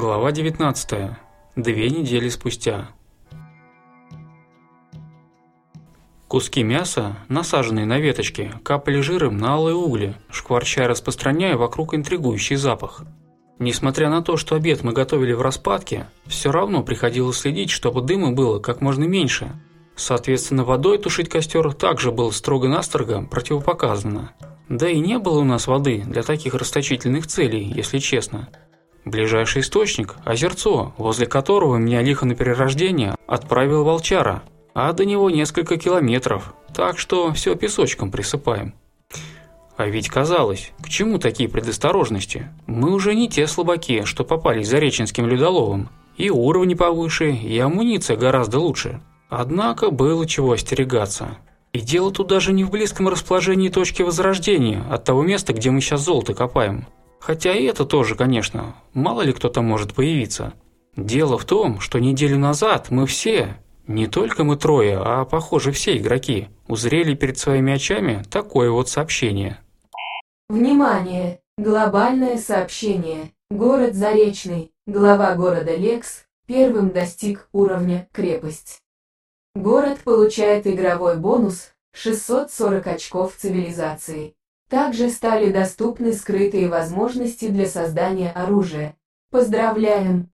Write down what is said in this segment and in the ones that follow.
Глава 19. Две недели спустя. Куски мяса, насаженные на веточки, капали жиром на алые угли, шкварчая распространяя вокруг интригующий запах. Несмотря на то, что обед мы готовили в распадке, все равно приходилось следить, чтобы дыма было как можно меньше. Соответственно, водой тушить костер также было строго-настрого противопоказано. Да и не было у нас воды для таких расточительных целей, если честно. Ближайший источник – озерцо, возле которого меня лихо на перерождение отправил волчара, а до него несколько километров, так что все песочком присыпаем. А ведь казалось, к чему такие предосторожности? Мы уже не те слабаки, что попались за реченским людоловом. И уровни повыше, и амуниция гораздо лучше. Однако было чего остерегаться. И дело тут даже не в близком расположении точки возрождения от того места, где мы сейчас золото копаем. Хотя и это тоже, конечно, мало ли кто там может появиться. Дело в том, что неделю назад мы все, не только мы трое, а, похоже, все игроки, узрели перед своими очами такое вот сообщение. Внимание! Глобальное сообщение. Город Заречный, глава города Лекс, первым достиг уровня крепость. Город получает игровой бонус 640 очков цивилизации. Также стали доступны скрытые возможности для создания оружия. Поздравляем!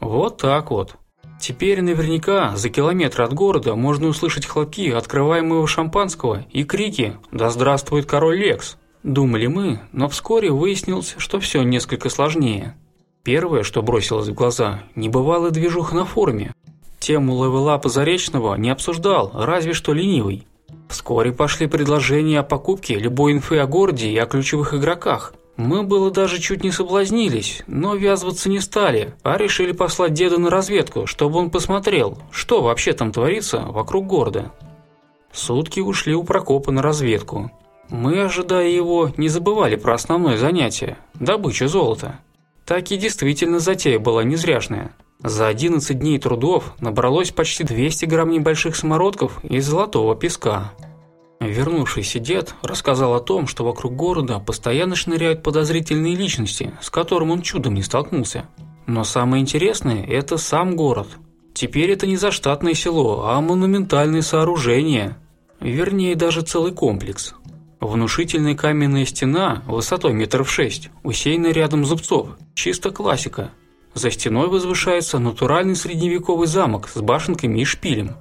Вот так вот. Теперь наверняка за километр от города можно услышать хлопки открываемого шампанского и крики «Да здравствует король Лекс!» Думали мы, но вскоре выяснилось, что все несколько сложнее. Первое, что бросилось в глаза – небывалый движух на форуме. Тему левелапа Заречного не обсуждал, разве что ленивый. Вскоре пошли предложения о покупке любой инфы о городе и о ключевых игроках. Мы было даже чуть не соблазнились, но ввязываться не стали, а решили послать деда на разведку, чтобы он посмотрел, что вообще там творится вокруг города. Сутки ушли у Прокопа на разведку. Мы, ожидая его, не забывали про основное занятие – добычу золота. Так и действительно затея была незряшная – за 11 дней трудов набралось почти 200 грамм небольших самородков из золотого песка. Вернувшийся дед рассказал о том, что вокруг города постоянно шныряют подозрительные личности, с которым он чудом не столкнулся. Но самое интересное – это сам город. Теперь это не заштатное село, а монументальное сооружение. Вернее, даже целый комплекс. Внушительная каменная стена высотой метров шесть, усеянная рядом зубцов. Чисто классика – за стеной возвышается натуральный средневековый замок с башенками и шпилем.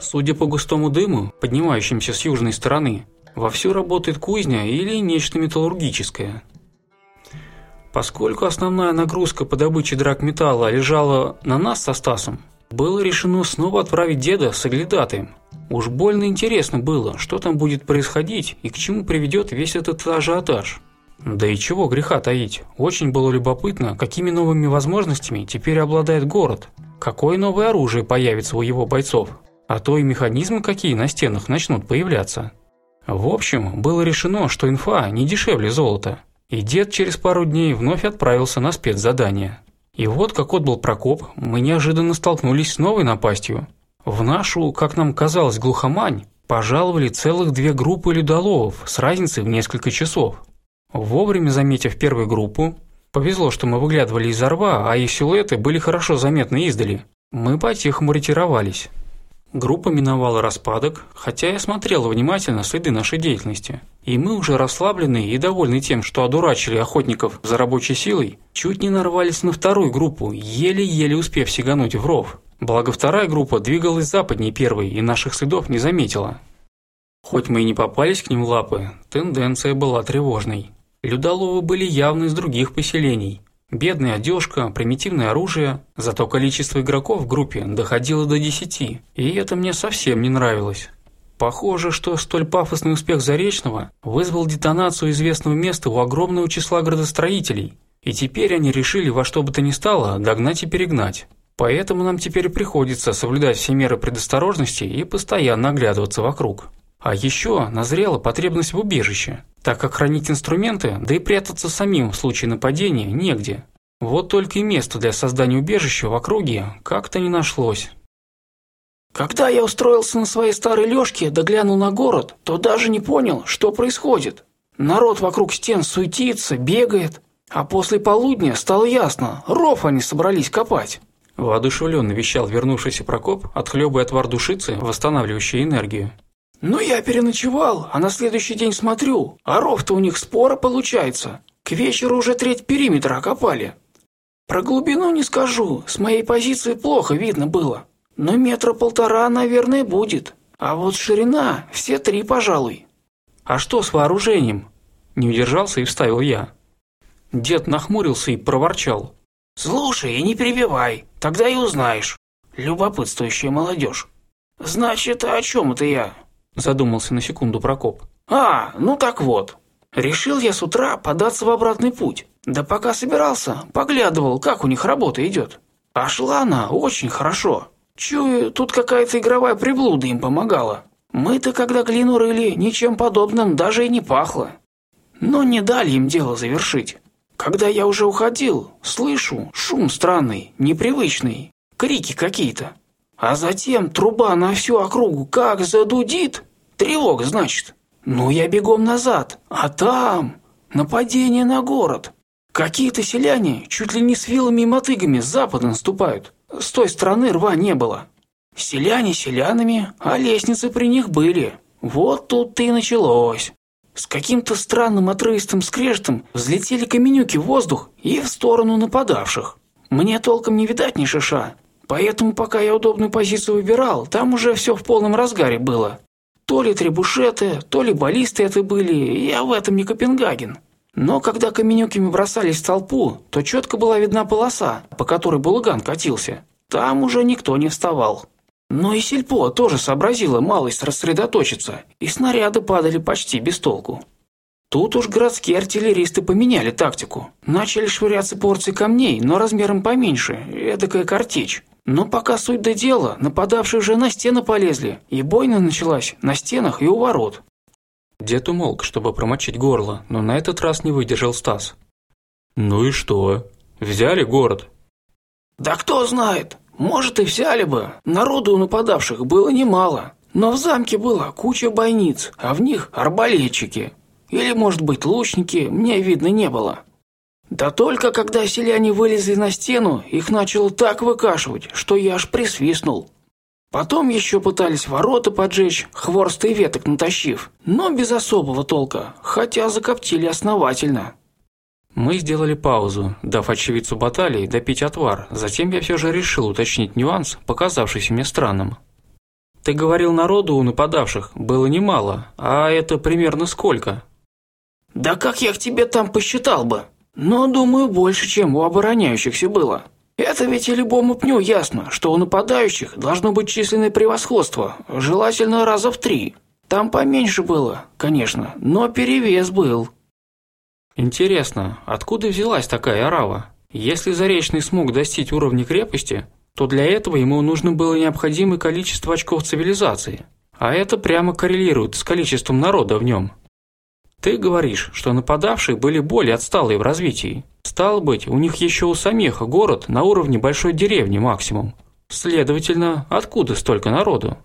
Судя по густому дыму, поднимающимся с южной стороны, вовсю работает кузня или нечто металлургическое. Поскольку основная нагрузка по добыче драгметалла лежала на нас со Стасом, было решено снова отправить деда с оглядатаем. Уж больно интересно было, что там будет происходить и к чему приведет весь этот ажиотаж. Да и чего греха таить, очень было любопытно, какими новыми возможностями теперь обладает город, какое новое оружие появится у его бойцов, а то и механизмы какие на стенах начнут появляться. В общем, было решено, что инфа не дешевле золота, и дед через пару дней вновь отправился на спецзадание. И вот как отбыл Прокоп, мы неожиданно столкнулись с новой напастью. В нашу, как нам казалось, глухомань пожаловали целых две группы людоловов с разницей в несколько часов – Вовремя заметив первую группу, повезло, что мы выглядывали из-за рва, а их силуэты были хорошо заметны издали. Мы по-тихому ретировались. Группа миновала распадок, хотя я смотрел внимательно следы нашей деятельности. И мы уже расслабленные и довольны тем, что одурачили охотников за рабочей силой, чуть не нарвались на вторую группу, еле-еле успев сигануть в ров. Благо вторая группа двигалась западней первой и наших следов не заметила. Хоть мы и не попались к ним лапы, тенденция была тревожной. Людоловы были явно из других поселений. Бедная одежка, примитивное оружие, зато количество игроков в группе доходило до 10, и это мне совсем не нравилось. Похоже, что столь пафосный успех Заречного вызвал детонацию известного места у огромного числа градостроителей, и теперь они решили во что бы то ни стало догнать и перегнать. Поэтому нам теперь приходится соблюдать все меры предосторожности и постоянно оглядываться вокруг. А еще назрела потребность в убежище – так как хранить инструменты, да и прятаться самим в случае нападения негде. Вот только и место для создания убежища в округе как-то не нашлось. Когда я устроился на своей старой лёжке, да на город, то даже не понял, что происходит. Народ вокруг стен суетится, бегает, а после полудня стало ясно, ров они собрались копать. Воодушевленно вещал вернувшийся Прокоп, отхлебывая отвар душицы, восстанавливающей энергию. Ну я переночевал, а на следующий день смотрю, а ров-то у них спора получается. К вечеру уже треть периметра окопали. Про глубину не скажу, с моей позиции плохо видно было. Но метра полтора, наверное, будет. А вот ширина – все три, пожалуй. А что с вооружением? Не удержался и вставил я. Дед нахмурился и проворчал. «Слушай и не перебивай, тогда и узнаешь. Любопытствующая молодежь. Значит, о чем это я? задумался на секунду Прокоп. «А, ну так вот. Решил я с утра податься в обратный путь. Да пока собирался, поглядывал, как у них работа идет. А шла она очень хорошо. Чую, тут какая-то игровая приблуда им помогала. Мы-то, когда глину рыли, ничем подобным даже и не пахло. Но не дали им дело завершить. Когда я уже уходил, слышу шум странный, непривычный, крики какие-то. А затем труба на всю округу как задудит. Тревог, значит. Ну, я бегом назад. А там нападение на город. Какие-то селяне чуть ли не с вилами и мотыгами с запада наступают. С той стороны рва не было. Селяне селянами, а лестницы при них были. Вот тут и началось. С каким-то странным отрывистым скрежетом взлетели каменюки в воздух и в сторону нападавших. Мне толком не видать ни шиша, Поэтому пока я удобную позицию выбирал, там уже все в полном разгаре было. То ли требушеты, то ли баллисты это были, я в этом не Копенгаген. Но когда каменюками бросались в толпу, то четко была видна полоса, по которой Булыган катился. Там уже никто не вставал. Но и сельпо тоже сообразило малость рассредоточиться, и снаряды падали почти без толку. Тут уж городские артиллеристы поменяли тактику. Начали швыряться порции камней, но размером поменьше, эдакая картечь. Но пока суть до дела, нападавшие уже на стены полезли, и бойня началась на стенах и у ворот. Дед умолк, чтобы промочить горло, но на этот раз не выдержал Стас. «Ну и что? Взяли город?» «Да кто знает! Может, и взяли бы. Народу у нападавших было немало. Но в замке была куча бойниц, а в них арбалетчики. Или, может быть, лучники, мне видно не было. Да только когда селяне вылезли на стену, их начало так выкашивать, что я аж присвистнул. Потом еще пытались ворота поджечь, хворст и веток натащив, но без особого толка, хотя закоптили основательно. Мы сделали паузу, дав очевидцу баталии допить отвар, затем я все же решил уточнить нюанс, показавшийся мне странным. Ты говорил, народу у нападавших было немало, а это примерно сколько? Да как я к тебе там посчитал бы? Но, думаю, больше, чем у обороняющихся было. Это ведь и любому пню ясно, что у нападающих должно быть численное превосходство, желательно раза в три. Там поменьше было, конечно, но перевес был. Интересно, откуда взялась такая арава? Если Заречный смог достичь уровня крепости, то для этого ему нужно было необходимое количество очков цивилизации. А это прямо коррелирует с количеством народа в нем. Ты говоришь, что нападавшие были более отсталые в развитии. Стало быть, у них еще у самих город на уровне большой деревни максимум. Следовательно, откуда столько народу?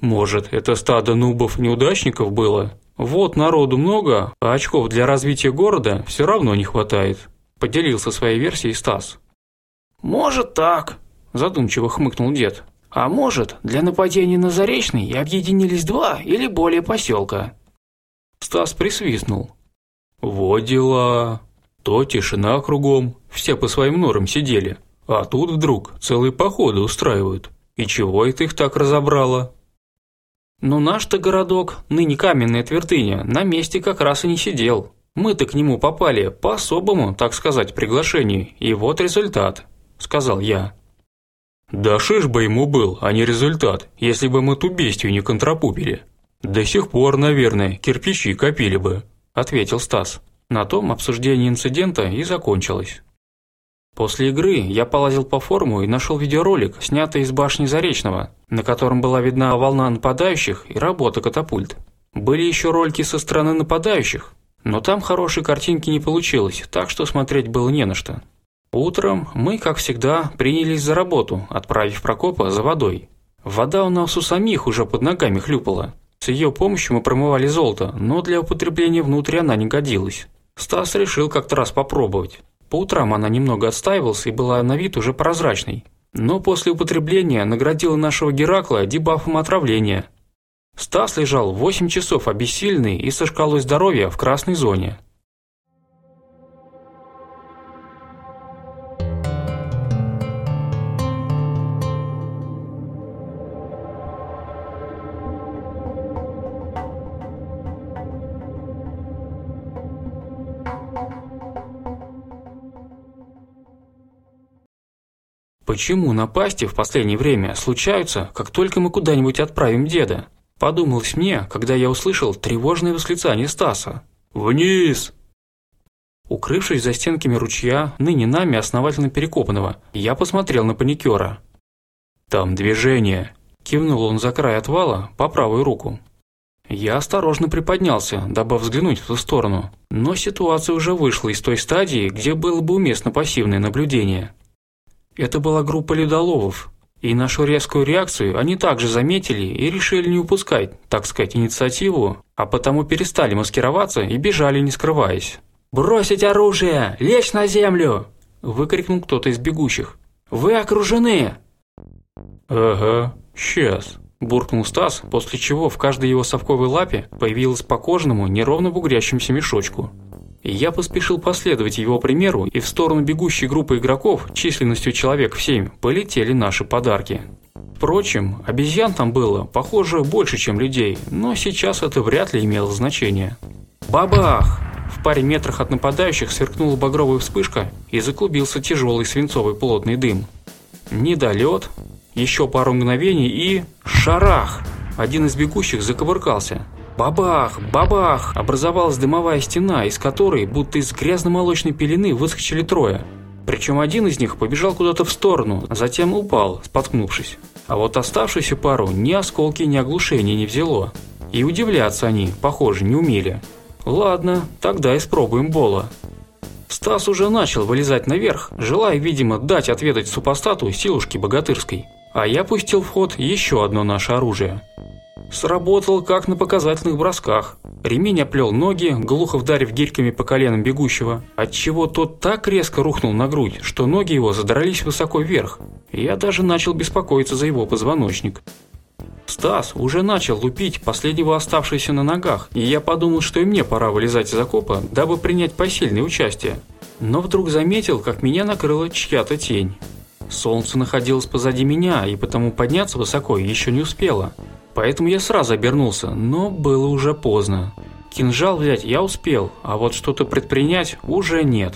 Может, это стадо нубов-неудачников было? Вот народу много, а очков для развития города все равно не хватает. Поделился своей версией Стас. Может так, задумчиво хмыкнул дед. А может, для нападения на Заречный объединились два или более поселка. Стас присвистнул. «Вот дела. То тишина кругом, все по своим норам сидели. А тут вдруг целые походы устраивают. И чего это их так разобрало?» «Но наш-то городок, ныне каменная твердыня, на месте как раз и не сидел. Мы-то к нему попали по особому, так сказать, приглашению, и вот результат», – сказал я. «Да шиш бы ему был, а не результат, если бы мы ту бестию не контрапупили», «До сих пор, наверное, кирпичи копили бы», – ответил Стас. На том обсуждение инцидента и закончилось. После игры я полазил по форуму и нашел видеоролик, снятый из башни Заречного, на котором была видна волна нападающих и работа катапульт. Были еще ролики со стороны нападающих, но там хорошей картинки не получилось, так что смотреть было не на что. Утром мы, как всегда, принялись за работу, отправив Прокопа за водой. Вода у нас у самих уже под ногами хлюпала. С ее помощью мы промывали золото, но для употребления внутри она не годилась. Стас решил как-то раз попробовать. По утрам она немного отстаивалась и была на вид уже прозрачной. Но после употребления наградила нашего Геракла дебафом отравления. Стас лежал 8 часов обессильный и со шкалой здоровья в красной зоне. Почему напасти в последнее время случаются, как только мы куда-нибудь отправим деда? Подумалось мне, когда я услышал тревожное восклицание Стаса. «Вниз!» Укрывшись за стенками ручья, ныне нами основательно перекопанного, я посмотрел на паникера. «Там движение!» – кивнул он за край отвала по правую руку. Я осторожно приподнялся, дабы взглянуть в ту сторону, но ситуация уже вышла из той стадии, где было бы уместно пассивное наблюдение. Это была группа ледоловов, и нашу резкую реакцию они также заметили и решили не упускать, так сказать, инициативу, а потому перестали маскироваться и бежали, не скрываясь. «Бросить оружие! Лечь на землю!» – выкрикнул кто-то из бегущих. «Вы окружены!» «Ага, сейчас», – буркнул Стас, после чего в каждой его совковой лапе появилось по кожному неровно бугрящемуся мешочку – я поспешил последовать его примеру, и в сторону бегущей группы игроков численностью человек в 7 полетели наши подарки. Впрочем, обезьян там было, похоже, больше, чем людей, но сейчас это вряд ли имело значение. Бабах! В паре метрах от нападающих сверкнула багровая вспышка и заклубился тяжелый свинцовый плотный дым. Недолет, еще пару мгновений и... Шарах! Один из бегущих заковыркался. Бабах! Бабах! Образовалась дымовая стена, из которой, будто из грязно-молочной пелены, выскочили трое. Причем один из них побежал куда-то в сторону, а затем упал, споткнувшись. А вот оставшуюся пару ни осколки, ни оглушения не взяло. И удивляться они, похоже, не умели. Ладно, тогда испробуем Бола. Стас уже начал вылезать наверх, желая, видимо, дать ответить супостату силушки богатырской. А я пустил в ход еще одно наше оружие. Сработал, как на показательных бросках. Ремень оплел ноги, глухо вдарив гирьками по коленам бегущего, отчего тот так резко рухнул на грудь, что ноги его задрались высоко вверх. Я даже начал беспокоиться за его позвоночник. Стас уже начал лупить последнего оставшегося на ногах, и я подумал, что и мне пора вылезать из окопа, дабы принять посильное участие. Но вдруг заметил, как меня накрыла чья-то тень. Солнце находилось позади меня, и потому подняться высоко еще не успело. Поэтому я сразу обернулся, но было уже поздно. Кинжал взять я успел, а вот что-то предпринять уже нет.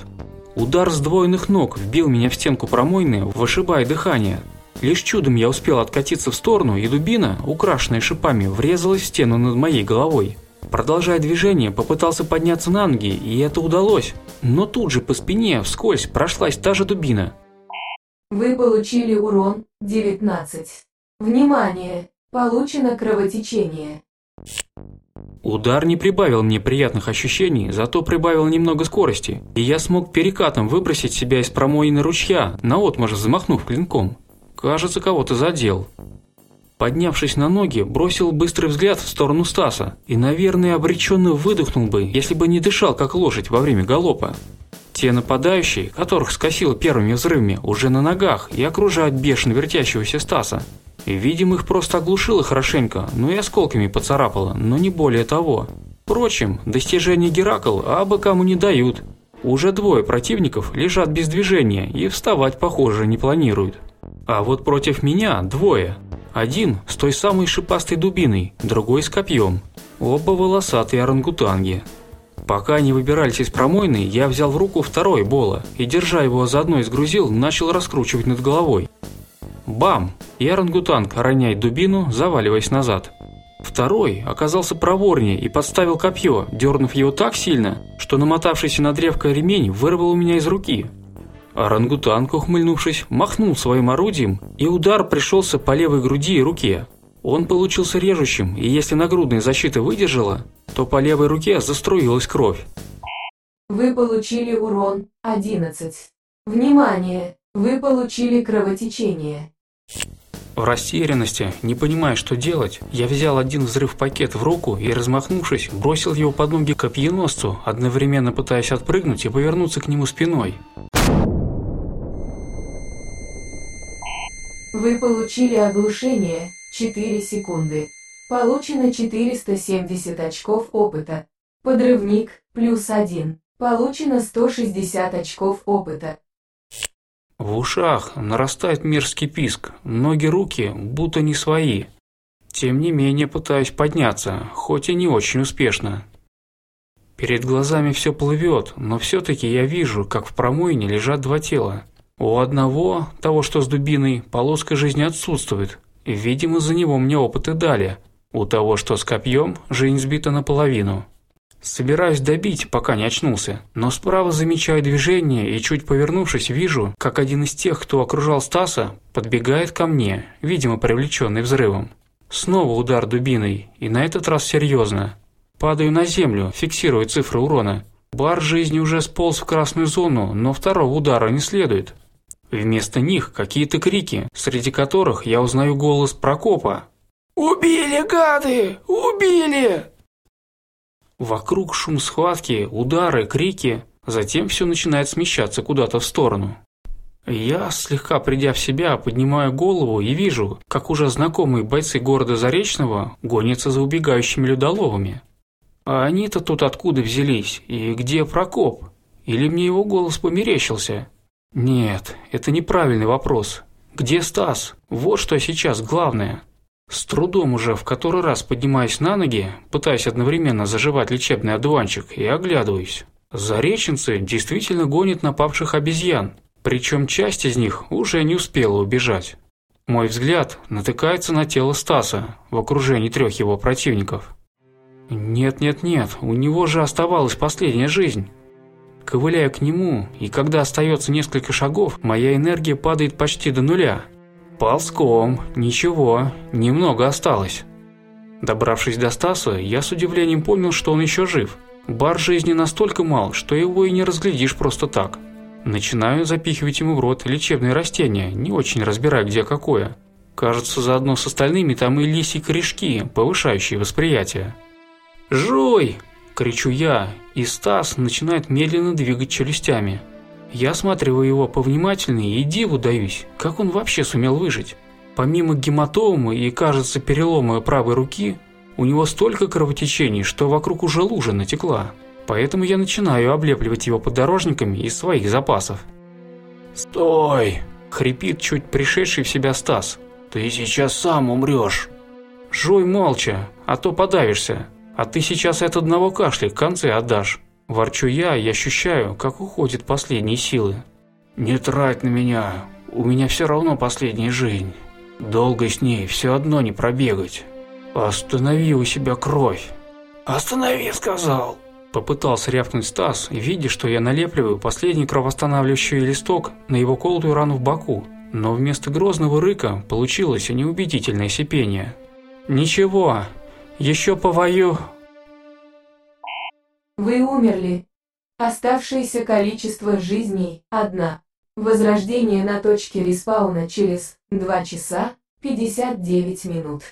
Удар сдвоенных ног вбил меня в стенку промойны, вышибая дыхание. Лишь чудом я успел откатиться в сторону, и дубина, украшенная шипами, врезалась в стену над моей головой. Продолжая движение, попытался подняться на ноги, и это удалось. Но тут же по спине вскользь прошлась та же дубина. Вы получили урон 19. Внимание! Получено кровотечение. Удар не прибавил мне приятных ощущений, зато прибавил немного скорости, и я смог перекатом выбросить себя из промоины ручья, наотмашь взмахнув клинком. Кажется, кого-то задел. Поднявшись на ноги, бросил быстрый взгляд в сторону Стаса и, наверное, обреченно выдохнул бы, если бы не дышал, как лошадь во время галопа. Те нападающие, которых скосило первыми взрывами, уже на ногах и окружают бешено вертящегося Стаса. Видимо, их просто оглушило хорошенько, ну и осколками поцарапало, но не более того. Впрочем, достижение Геракл абы кому не дают. Уже двое противников лежат без движения и вставать, похоже, не планируют. А вот против меня двое. Один с той самой шипастой дубиной, другой с копьем. Оба волосатые орангутанги. Пока они выбирались из промойной, я взял в руку второй бола и, держа его заодно и сгрузил, начал раскручивать над головой. Бам! И орангутанг, роняя дубину, заваливаясь назад. Второй оказался проворнее и подставил копье, дернув его так сильно, что намотавшийся на древко ремень вырвал у меня из руки. Орангутанг, ухмыльнувшись, махнул своим орудием, и удар пришелся по левой груди и руке. Он получился режущим, и если нагрудная защита выдержала, то по левой руке заструилась кровь. Вы получили урон 11. Внимание! Вы получили кровотечение. В растерянности, не понимая, что делать, я взял один взрыв-пакет в руку и, размахнувшись, бросил его под ноги копьеносцу, одновременно пытаясь отпрыгнуть и повернуться к нему спиной. Вы получили оглушение 4 секунды. Получено 470 очков опыта. Подрывник плюс 1. Получено 160 очков опыта. В ушах нарастает мерзкий писк, ноги руки будто не свои. Тем не менее пытаюсь подняться, хоть и не очень успешно. Перед глазами все плывет, но все-таки я вижу, как в промойне лежат два тела. У одного, того что с дубиной, полоска жизни отсутствует. Видимо, за него мне опыты дали. У того, что с копьем, жизнь сбита наполовину. Собираюсь добить, пока не очнулся, но справа замечаю движение и чуть повернувшись, вижу, как один из тех, кто окружал Стаса, подбегает ко мне, видимо, привлеченный взрывом. Снова удар дубиной, и на этот раз серьезно. Падаю на землю, фиксирую цифры урона. Бар жизни уже сполз в красную зону, но второго удара не следует. Вместо них какие-то крики, среди которых я узнаю голос Прокопа. «Убили, гады! Убили!» Вокруг шум схватки, удары, крики. Затем все начинает смещаться куда-то в сторону. Я, слегка придя в себя, поднимаю голову и вижу, как уже знакомые бойцы города Заречного гонятся за убегающими людоловами. А они-то тут откуда взялись? И где Прокоп? Или мне его голос померещился? Нет, это неправильный вопрос. Где Стас? Вот что сейчас главное. С трудом уже в который раз поднимаюсь на ноги, пытаясь одновременно заживать лечебный одуванчик, и оглядываюсь. Зареченцы действительно гонят напавших обезьян, причем часть из них уже не успела убежать. Мой взгляд натыкается на тело Стаса в окружении трех его противников. Нет-нет-нет, у него же оставалась последняя жизнь. Ковыляю к нему, и когда остается несколько шагов, моя энергия падает почти до нуля – Ползком, ничего, немного осталось. Добравшись до Стаса, я с удивлением понял, что он еще жив. Бар жизни настолько мал, что его и не разглядишь просто так. Начинаю запихивать ему в рот лечебные растения, не очень разбирая, где какое. Кажется, заодно с остальными там и лисьи корешки, повышающие восприятие. «Жуй!» – кричу я, и Стас начинает медленно двигать челюстями. Я осматриваю его повнимательнее и диву даюсь, как он вообще сумел выжить. Помимо гематомы и, кажется, перелома правой руки, у него столько кровотечений, что вокруг уже лужа натекла. Поэтому я начинаю облепливать его подорожниками из своих запасов. «Стой!» – хрипит чуть пришедший в себя Стас. «Ты сейчас сам умрешь!» «Жуй молча, а то подавишься, а ты сейчас от одного кашля к концу отдашь!» Ворчу я и ощущаю, как уходят последние силы. «Не трать на меня, у меня все равно последняя жизнь. Долго с ней все одно не пробегать. Останови у себя кровь». «Останови, сказал!» Попытался рявкнуть Стас, видя, что я налепливаю последний кровоостанавливающий листок на его колотую рану в боку, но вместо грозного рыка получилось неубедительное сипение. «Ничего, еще повою...» Вы умерли. Оставшееся количество жизней – одна. Возрождение на точке респауна через 2 часа 59 минут.